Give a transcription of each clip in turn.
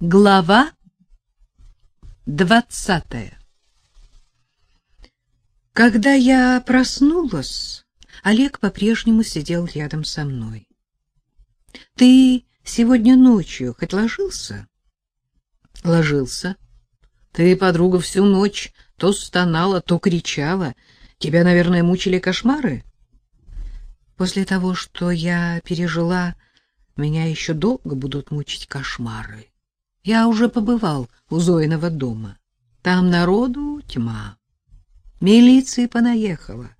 Глава двадцатая Когда я проснулась, Олег по-прежнему сидел рядом со мной. — Ты сегодня ночью хоть ложился? — Ложился. Ты, подруга, всю ночь то стонала, то кричала. Тебя, наверное, мучили кошмары? После того, что я пережила, меня еще долго будут мучить кошмары. Я уже побывал у Зоиного дома. Там народу тьма. Милиции понаехала.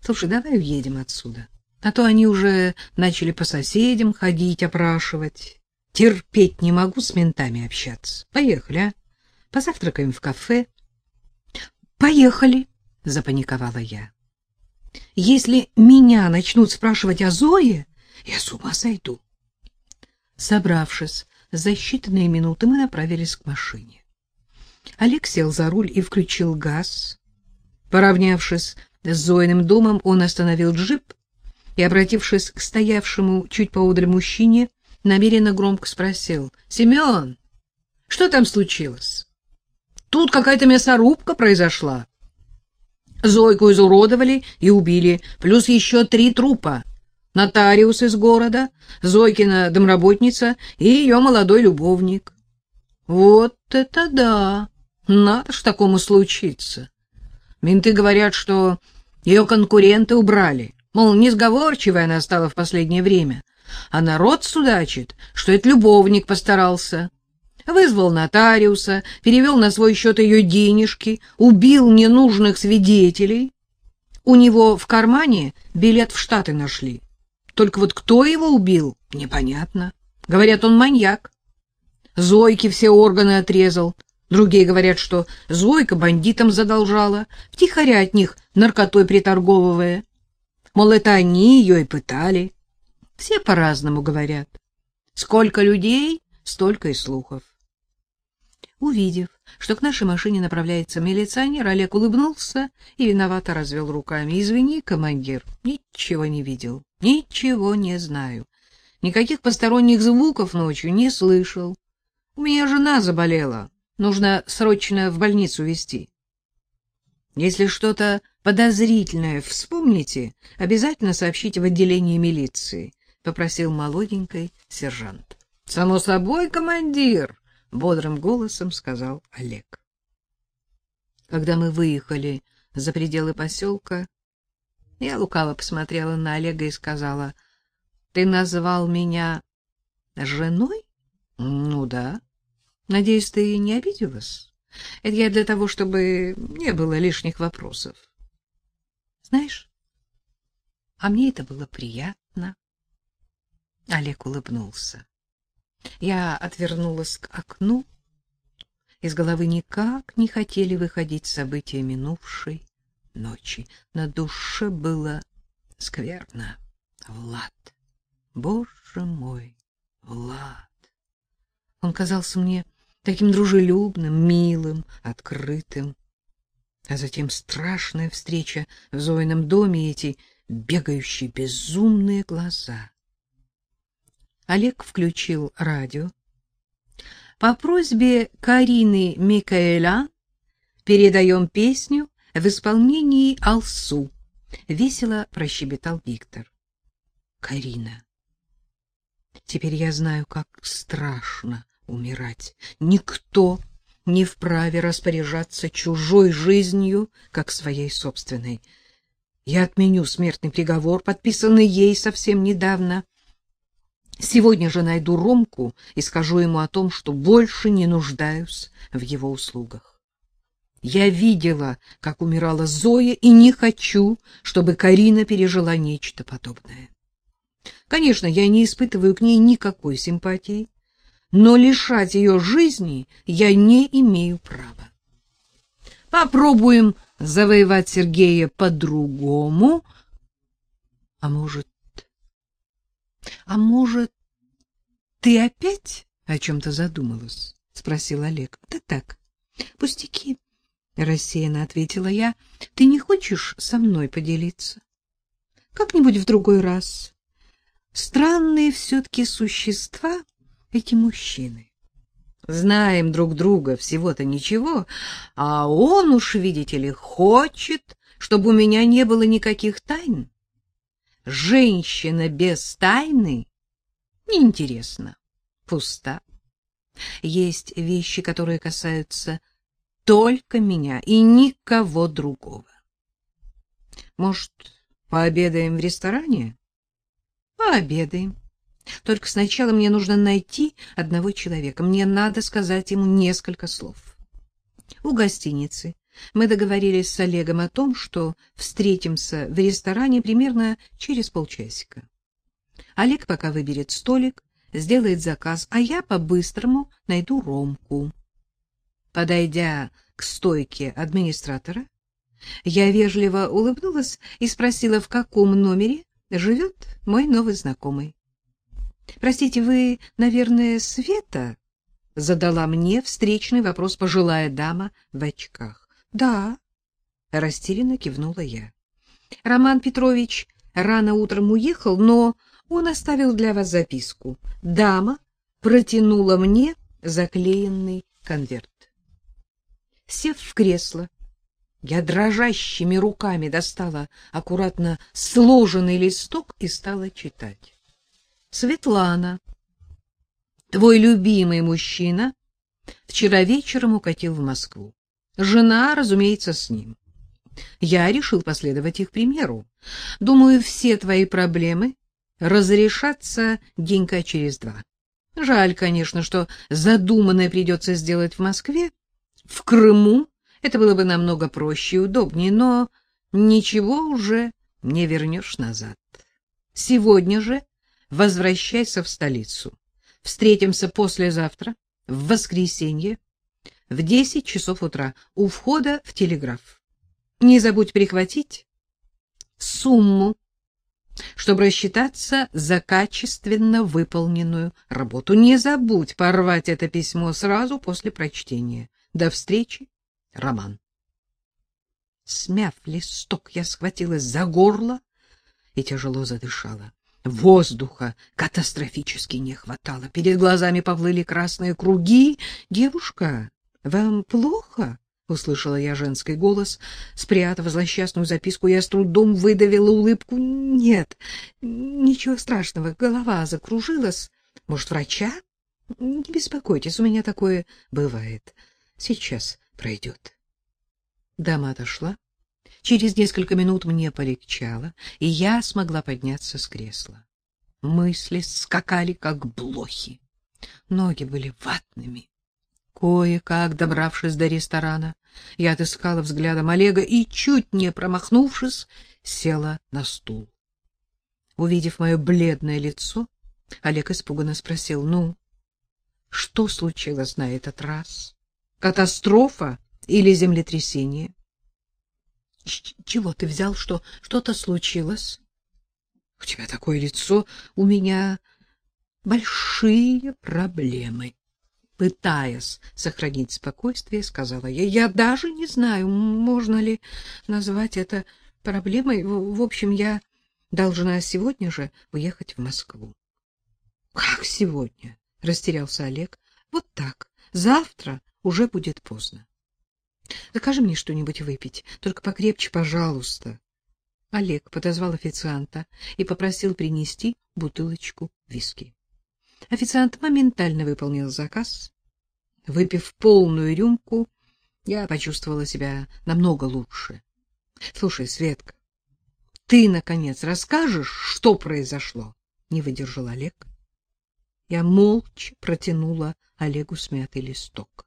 Слушай, давай уедем отсюда. А то они уже начали по соседям ходить, опрашивать. Терпеть не могу с ментами общаться. Поехали, а? Позавтракаем в кафе. Поехали, запаниковала я. Если меня начнут спрашивать о Зое, я с ума сойду. Собравшись за считанные минуты, мы направились к машине. Олег сел за руль и включил газ. Поравнявшись с Зоиным домом, он остановил джип и, обратившись к стоявшему чуть поодаль мужчине, намеренно громко спросил. — Семен, что там случилось? Тут какая-то мясорубка произошла. Зойку изуродовали и убили, плюс еще три трупа. Нотариус из города, Зойкина домработница и ее молодой любовник. Вот это да! Надо ж такому случиться. Менты говорят, что ее конкуренты убрали. Мол, несговорчивая она стала в последнее время. А народ судачит, что это любовник постарался. Вызвал нотариуса, перевел на свой счет ее денежки, убил ненужных свидетелей. У него в кармане билет в Штаты нашли. Только вот кто его убил, непонятно. Говорят, он маньяк. Зойке все органы отрезал. Другие говорят, что Зойка бандитам задолжала, втихаря от них наркотой приторговывая. Мол, это они ее и пытали. Все по-разному говорят. Сколько людей, столько и слухов. Увидев, что к нашей машине направляется милиционер, Олег улыбнулся и виновато развел руками. Извини, командир, ничего не видел, ничего не знаю. Никаких посторонних звуков ночью не слышал. У меня жена заболела. Нужно срочно в больницу везти. Если что-то подозрительное вспомните, обязательно сообщите в отделение милиции, попросил молоденький сержант. Само собой, командир, бодрым голосом сказал Олег. Когда мы выехали за пределы поселка, я лукаво посмотрела на Олега и сказала: "Ты назвал меня женой?" "Ну да. Надеюсь, ты не обиделась? Это я для того, чтобы не было лишних вопросов. Знаешь, а мне это было приятно." Олег улыбнулся. Я отвернулась к окну. Из головы никак не хотели выходить события минувшей ночи. На душе было скверно. Влад. Боже мой, Влад. Он казался мне таким дружелюбным, милым, открытым. А затем страшная встреча в Зоином доме, эти бегающие безумные глаза. Олег включил радио. По просьбе Карины Микаэля передаем песню в исполнении Алсу. Весело прощебетал Виктор. Карина. Теперь я знаю, как страшно умирать. Никто не вправе распоряжаться чужой жизнью, как своей собственной. Я отменю смертный приговор, подписанный ей совсем недавно, Сегодня же найду Ромку и скажу ему о том, что больше не нуждаюсь в его услугах. Я видела, как умирала Зоя, и не хочу, чтобы Карина пережила нечто подобное. Конечно, я не испытываю к ней никакой симпатии, но лишать ее жизни я не имею права. Попробуем завоевать Сергея по-другому, а может, — А может, ты опять о чем-то задумалась? — спросил Олег. — Да так, пустяки, — рассеянно ответила я. — Ты не хочешь со мной поделиться? — Как-нибудь в другой раз. Странные все-таки существа эти мужчины. Знаем друг друга всего-то ничего, а он уж, видите ли, хочет, чтобы у меня не было никаких тайн. Женщина без тайны неинтересна, пуста. Есть вещи, которые касаются только меня и никого другого. Может, пообедаем в ресторане? Пообедаем. Только сначала мне нужно найти одного человека. Мне надо сказать ему несколько слов. У гостиницы мы договорились с Олегом о том, что встретимся в ресторане примерно через полчасика. Олег пока выберет столик, сделает заказ, а я по-быстрому найду Ромку. Подойдя к стойке администратора, я вежливо улыбнулась и спросила, в каком номере живет мой новый знакомый. Простите, вы, наверное, Света? задала мне встречный вопрос пожилая дама в очках. Да, растерянно кивнула я. Роман Петрович рано утром уехал, но он оставил для вас записку. Дама протянула мне заклеенный конверт. Сев в кресло, я дрожащими руками достала аккуратно сложенный листок и стала читать. Светлана, твой любимый мужчина вчера вечером укатил в Москву. Жена, разумеется, с ним. Я решил последовать их примеру. Думаю, все твои проблемы разрешатся денька через два. Жаль, конечно, что задуманное придется сделать в Москве. В Крыму это было бы намного проще и удобнее, но ничего уже не вернешь назад. Сегодня же возвращайся в столицу. Встретимся послезавтра, в воскресенье, в десять часов утра, у входа в телеграф. Не забудь прихватить сумму, чтобы рассчитаться за качественно выполненную работу. Не забудь порвать это письмо сразу после прочтения. До встречи, Роман. Смяв листок, я схватилась за горло и тяжело задышала. Воздуха катастрофически не хватало. Перед глазами поплыли красные круги. Девушка, вам плохо? услышала я женский голос. Спрятав злосчастную записку, я с трудом выдавила улыбку. Нет, ничего страшного, голова закружилась. Может, врача? Не беспокойтесь, у меня такое бывает. Сейчас пройдет. Дама отошла. Через несколько минут мне полегчало, и я смогла подняться с кресла. Мысли скакали, как блохи. Ноги были ватными. Кое-как, добравшись до ресторана, я отыскала взглядом Олега и, чуть не промахнувшись, села на стул. Увидев мое бледное лицо, Олег испуганно спросил, ну, что случилось на этот раз? Катастрофа или землетрясение? чего ты взял, что что-то случилось? У тебя такое лицо, у меня большие проблемы. Пытаясь сохранить спокойствие, сказала я: "Я даже не знаю, можно ли назвать это проблемой. В, общем, я должна сегодня же уехать в Москву". Как сегодня? растерялся Олег. Вот так. Завтра уже будет поздно. Закажи мне что-нибудь выпить, только покрепче, пожалуйста. Олег подозвал официанта и попросил принести бутылочку виски. Официант моментально выполнил заказ. Выпив полную рюмку, я почувствовала себя намного лучше. Слушай, Светка, ты наконец расскажешь, что произошло? Не выдержал Олег. Я молча протянула Олегу смятый листок.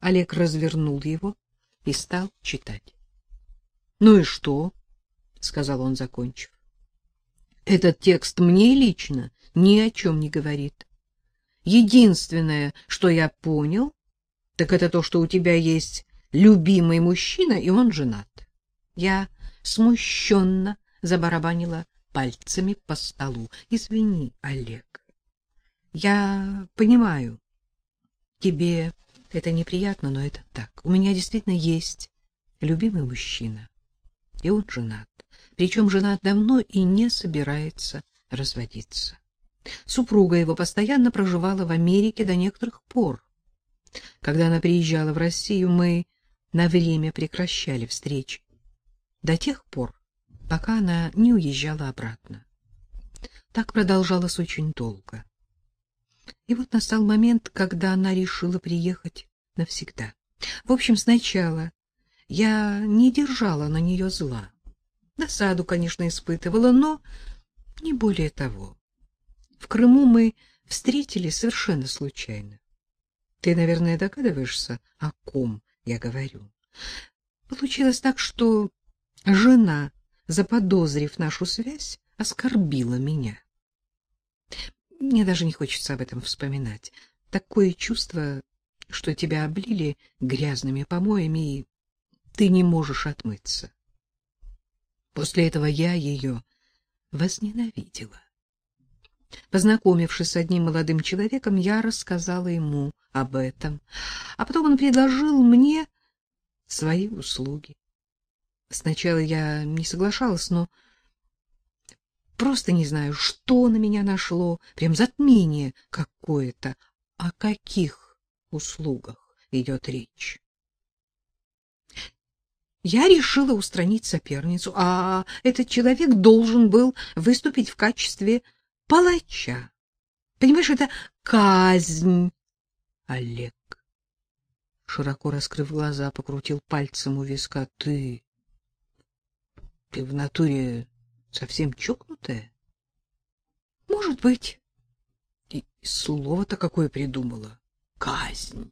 Олег развернул его и стал читать. Ну и что? сказал он, закончив. Этот текст мне лично ни о чем не говорит. Единственное, что я понял, так это то, что у тебя есть любимый мужчина, и он женат. Я смущенно забарабанила пальцами по столу. Извини, Олег. Я понимаю, тебе это неприятно, но это так. У меня действительно есть любимый мужчина, и он женат. Причем женат давно и не собирается разводиться. Супруга его постоянно проживала в Америке до некоторых пор. Когда она приезжала в Россию, мы на время прекращали встречи. До тех пор, пока она не уезжала обратно. Так продолжалось очень долго. И вот настал момент, когда она решила приехать навсегда. В общем, сначала я не держала на нее зла. Досаду, конечно, испытывала, но не более того. В Крыму мы встретились совершенно случайно. Ты, наверное, догадываешься, о ком я говорю. Получилось так, что жена, заподозрив нашу связь, оскорбила меня. Мне даже не хочется об этом вспоминать. Такое чувство, что тебя облили грязными помоями, и ты не можешь отмыться. После этого я ее возненавидела. Познакомившись с одним молодым человеком, я рассказала ему об этом, а потом он предложил мне свои услуги. Сначала я не соглашалась, но просто не знаю, что на меня нашло, прям затмение какое-то. О каких услугах идет речь? Я решила устранить соперницу, а этот человек должен был выступить в качестве палача. Понимаешь, это казнь. Олег, широко раскрыв глаза, покрутил пальцем у виска. Ты... Ты в натуре совсем чокнутая? Может быть. И слово-то какое придумала. Казнь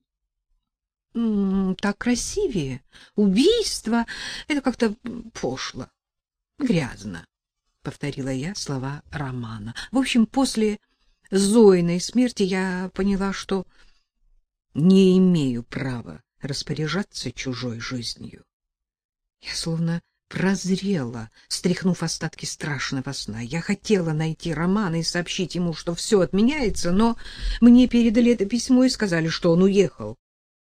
так красивее. Убийство — это как-то пошло, грязно, — повторила я слова Романа. В общем, после Зоиной смерти я поняла, что не имею права распоряжаться чужой жизнью. Я словно прозрела, стряхнув остатки страшного сна. Я хотела найти Романа и сообщить ему, что все отменяется, но мне передали это письмо и сказали, что он уехал.